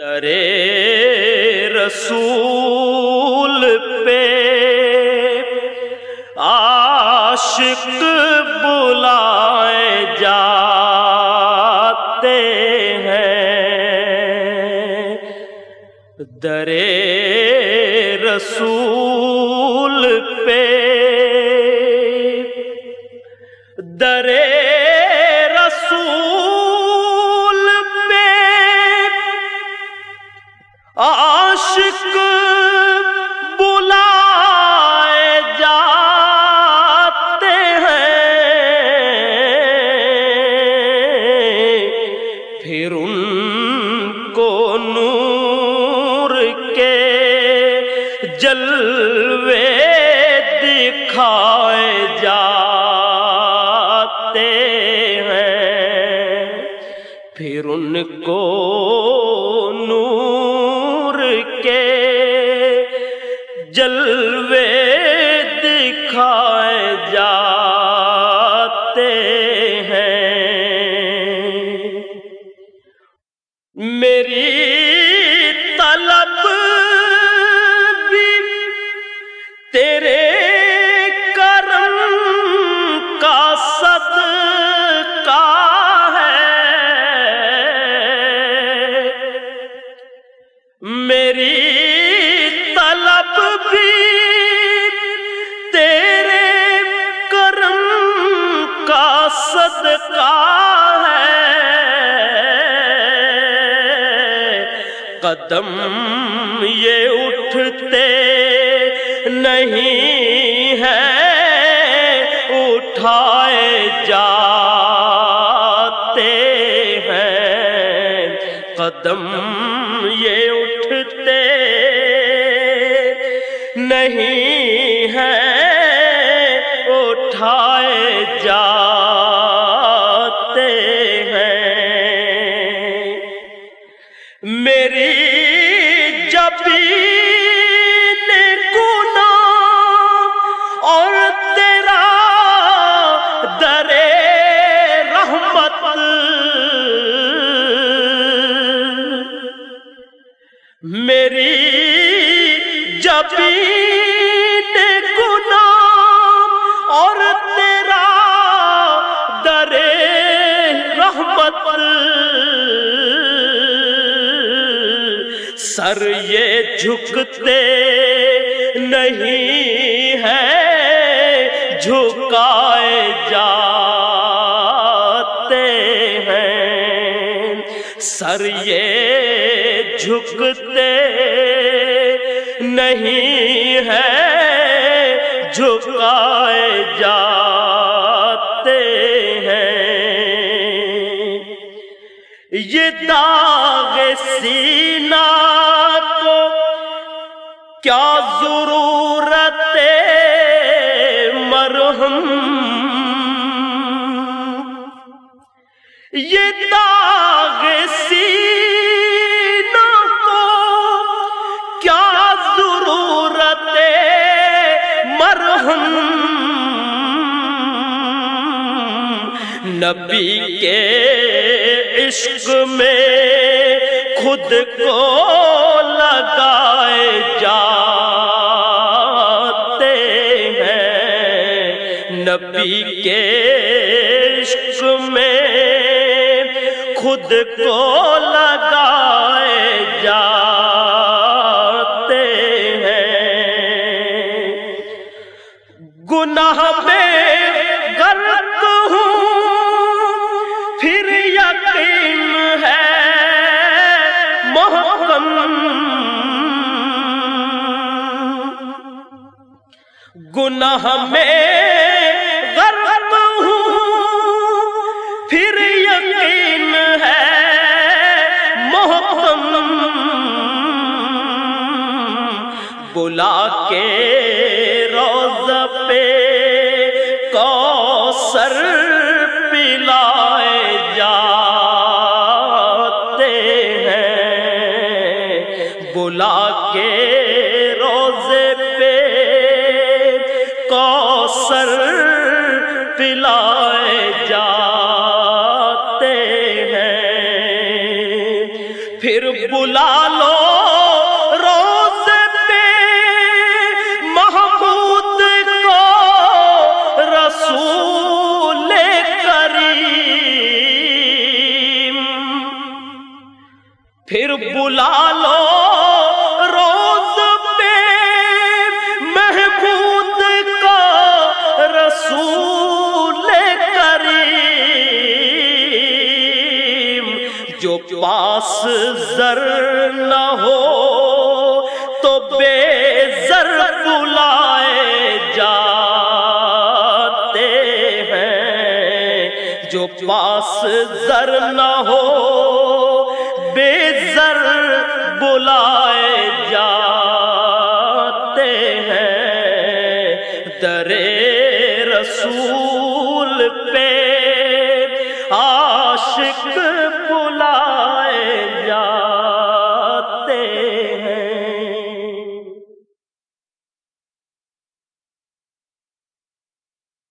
درے رسول پہ۔ عاشق بلائے جاتے ہیں۔ درے رسول پہ۔ درے جلوے دکھائے جاتے ہیں۔ پھر ان کو نور کے جلوے دکھائے جاتے ہیں۔ میری قدم یہ اٹھتے نہیں ہے، اٹھائے جاتے ہیں۔ قدم یہ اٹھتے نہیں ہے، اٹھائے جا میری جب گنا اور تیرا در رحمت سر یہ جھکتے نہیں ہے، جھکائے جاتے ہیں۔ سر یہ جھکتے نہیں ہے، جھکائے جاتے ہیں۔ یہ داغ سینہ کیا ضرورت مرہم؟ یہ داغ سینہ نبی کے عشق میں خود کو لگائے جاتے ہیں۔ نبی کے عشق میں خود کو لگائے جاتے گناہ میں غرق ہوں۔ پھر یقین ہے محکم۔ بلا کے روز پہ کوثر پھر بلا لو روز پہ محمود کو رسول کریم۔ پھر بلا لو روز پہ محمود کو رسول پاس زر نہ ہو تو بے زر بلائے جاتے ہیں۔ جو پاس زر نہ ہو، بے زر بلائے جاتے ہیں۔ درے رسول عاشق بلا